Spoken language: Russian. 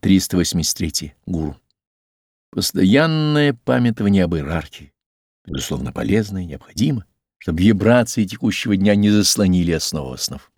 383. Гуру. Постоянное памятование об иерархии, безусловно, полезно и необходимо, чтобы вибрации текущего дня не заслонили основу основ.